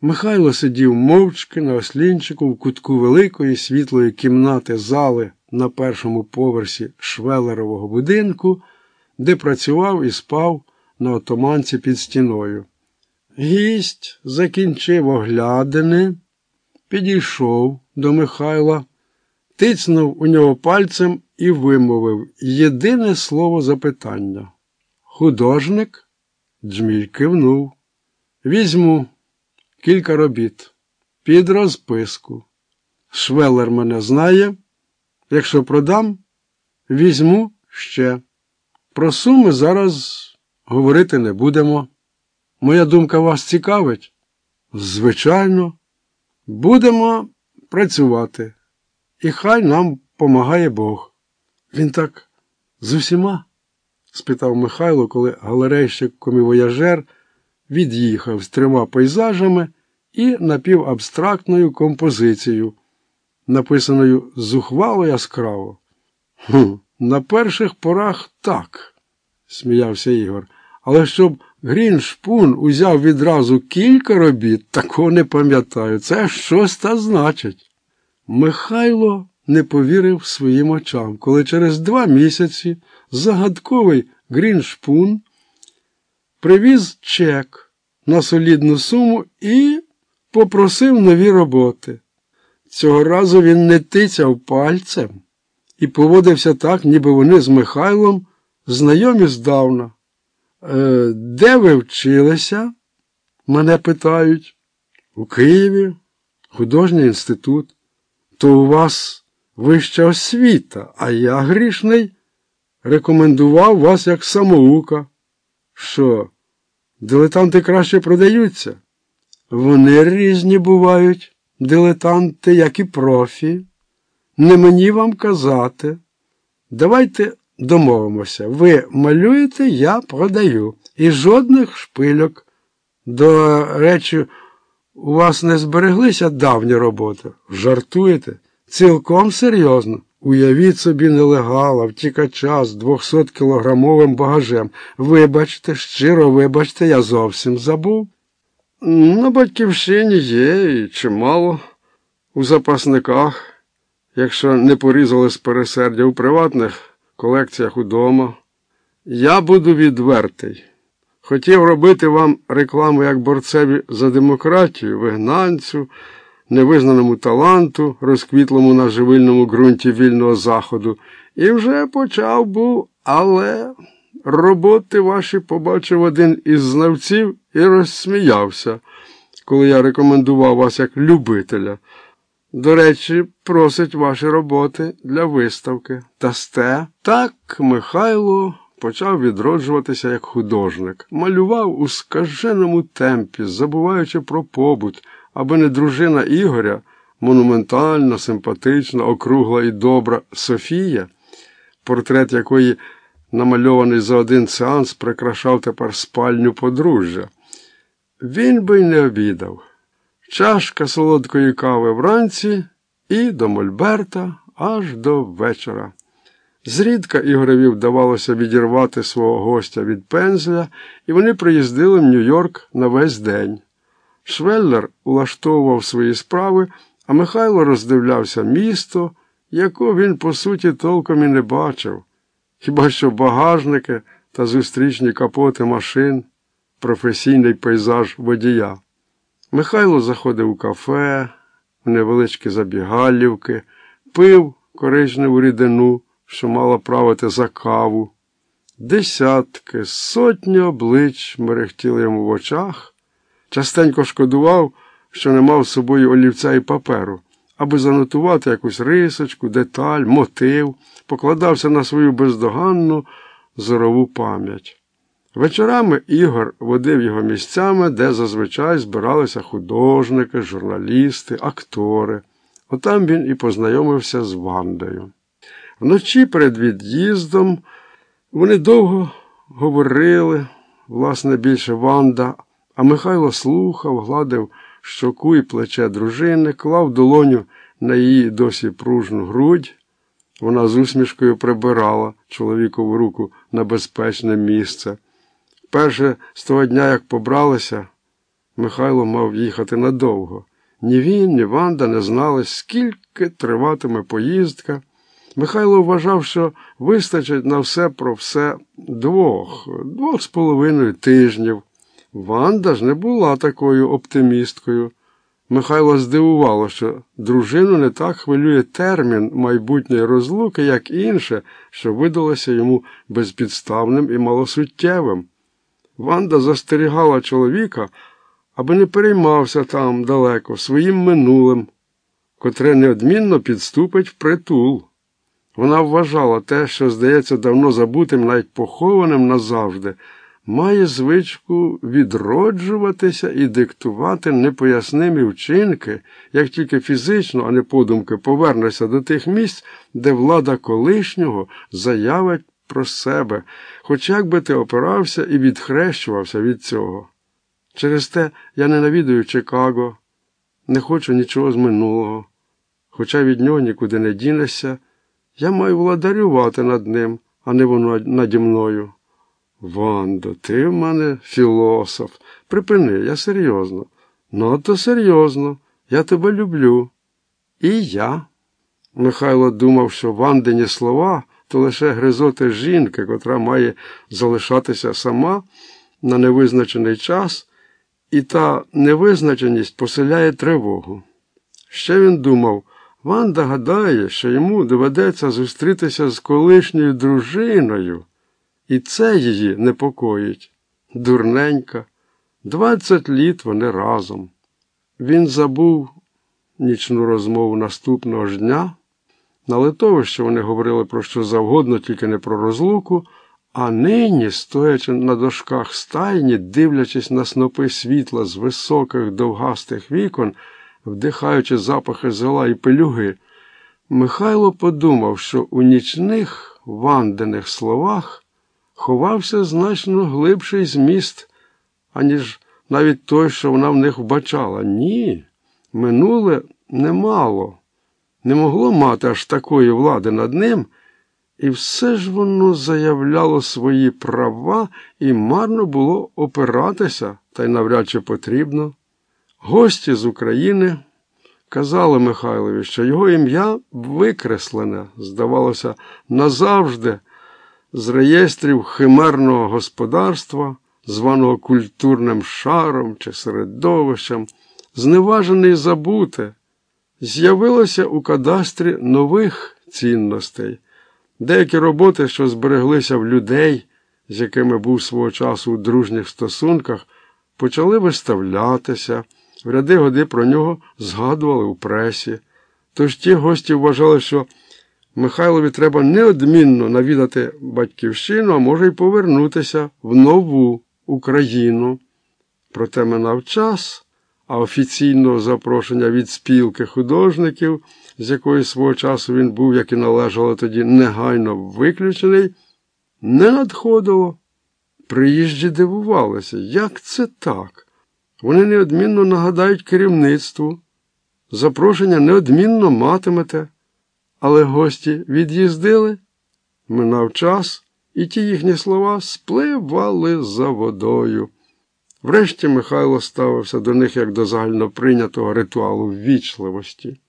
Михайло сидів мовчки на ослінчику в кутку великої світлої кімнати зали на першому поверсі швелерового будинку, де працював і спав на отоманці під стіною. Гість закінчив оглядини, підійшов до Михайла, тицнув у нього пальцем і вимовив єдине слово запитання. Художник? Джміль кивнув. Візьму кілька робіт. Під розписку. Швелер мене знає. Якщо продам, візьму ще. Про суми зараз говорити не будемо. Моя думка вас цікавить? Звичайно, будемо працювати. І хай нам помагає Бог. Він так з усіма? спитав Михайло, коли галерейщик комівояжер від'їхав з трьома пейзажами і напівабстрактною композицією, написаною зухвало яскраво. «Хм, На перших порах так, сміявся Ігор. Але щоб Гріншпун узяв відразу кілька робіт, такого не пам'ятаю. Це щось та значить. Михайло не повірив своїм очам, коли через два місяці загадковий Гріншпун привіз чек на солідну суму і попросив нові роботи. Цього разу він не тицяв пальцем і поводився так, ніби вони з Михайлом знайомі здавна. Е, Де ви вчилися? Мене питають. У Києві, художній інститут. То у вас вища освіта, а я грішний рекомендував вас як самоука. Що, дилетанти краще продаються? Вони різні бувають, дилетанти, як і профі. Не мені вам казати. Давайте домовимося. Ви малюєте, я продаю. І жодних шпильок. До речі, у вас не збереглися давні роботи? Жартуєте? Цілком серйозно. Уявіть собі нелегала, втікача з 200-кілограмовим багажем. Вибачте, щиро вибачте, я зовсім забув. На батьківщині є і чимало у запасниках, якщо не порізали з пересердя у приватних колекціях удома. Я буду відвертий. Хотів робити вам рекламу як борцеві за демократію, вигнанцю, невизнаному таланту, розквітлому на живильному ґрунті вільного заходу, і вже почав був, але роботи ваші побачив один із знавців і розсміявся, коли я рекомендував вас як любителя. До речі, просить ваші роботи для виставки. Тасте. Так, Михайло почав відроджуватися як художник, малював у скаженому темпі, забуваючи про побут, аби не дружина Ігоря, монументальна, симпатична, округла і добра Софія, портрет якої, намальований за один сеанс, прикрашав тепер спальню подружжя. Він би й не обідав. Чашка солодкої кави вранці і до Мольберта аж до вечора. Зрідка Ігореві вдавалося відірвати свого гостя від пензля, і вони приїздили в Нью-Йорк на весь день. Швеллер улаштовував свої справи, а Михайло роздивлявся місто, якого він, по суті, толком і не бачив, хіба що багажники та зустрічні капоти машин, професійний пейзаж водія. Михайло заходив у кафе, в невеличкі забігалівки, пив коричневу рідину, що мала правити за каву. Десятки, сотні облич мерехтіли йому в очах. Частенько шкодував, що не мав з собою олівця і паперу, аби занотувати якусь рисочку, деталь, мотив, покладався на свою бездоганну зорову пам'ять. Вечорами Ігор водив його місцями, де зазвичай збиралися художники, журналісти, актори. Отам він і познайомився з Вандою. Вночі перед від'їздом вони довго говорили, власне, більше Ванда, а Михайло слухав, гладив щоку і плече дружини, клав долоню на її досі пружну грудь. Вона з усмішкою прибирала чоловікову руку на безпечне місце. Перше з того дня, як побралися, Михайло мав їхати надовго. Ні він, ні Ванда не знали, скільки триватиме поїздка. Михайло вважав, що вистачить на все про все двох, двох з половиною тижнів. Ванда ж не була такою оптимісткою. Михайло здивувало, що дружину не так хвилює термін майбутньої розлуки, як інше, що видалося йому безпідставним і малосуттєвим. Ванда застерігала чоловіка, аби не переймався там далеко своїм минулим, котре неодмінно підступить в притул. Вона вважала те, що, здається, давно забутим, навіть похованим назавжди, має звичку відроджуватися і диктувати непояснимі вчинки, як тільки фізично, а не подумки, повернешся до тих місць, де влада колишнього заявить про себе, хоч як би ти опирався і відхрещувався від цього. Через те я ненавідую Чикаго, не хочу нічого з минулого, хоча від нього нікуди не дінешся, я маю владарювати над ним, а не воно наді мною. Вандо, ти в мене філософ. Припини, я серйозно. Ну, то серйозно, я тебе люблю. І я. Михайло думав, що Вандині слова то лише гризоти жінки, котра має залишатися сама на невизначений час, і та невизначеність поселяє тривогу. Ще він думав, Ванда гадає, що йому доведеться зустрітися з колишньою дружиною. І це її непокоїть. Дурненька. Двадцять літ вони разом. Він забув нічну розмову наступного ж дня. На литовище вони говорили про що завгодно, тільки не про розлуку, а нині, стоячи на дошках стайні, дивлячись на снопи світла з високих довгастих вікон, вдихаючи запахи зола і пелюги, Михайло подумав, що у нічних вандених словах ховався значно глибший зміст, аніж навіть той, що вона в них вбачала. Ні, минуле немало, не могло мати аж такої влади над ним, і все ж воно заявляло свої права і марно було опиратися, та й навряд чи потрібно. Гості з України казали Михайлові, що його ім'я викреслене, здавалося, назавжди з реєстрів химерного господарства, званого культурним шаром чи середовищем, зневажене і забуте, з'явилося у кадастрі нових цінностей, деякі роботи, що збереглися в людей, з якими був свого часу у дружніх стосунках, почали виставлятися, в ряди годи про нього згадували у пресі. Тож ті гості вважали, що Михайлові треба неодмінно навідати батьківщину, а може й повернутися в нову Україну. Проте минав час, а офіційного запрошення від спілки художників, з якої свого часу він був, як і належало тоді, негайно виключений, не надходило. Приїжджі дивувалися, як це так? Вони неодмінно нагадають керівництву. Запрошення неодмінно матимете. Але гості від'їздили, минав час, і ті їхні слова спливали за водою. Врешті Михайло ставився до них як до загальноприйнятого ритуалу ввічливості.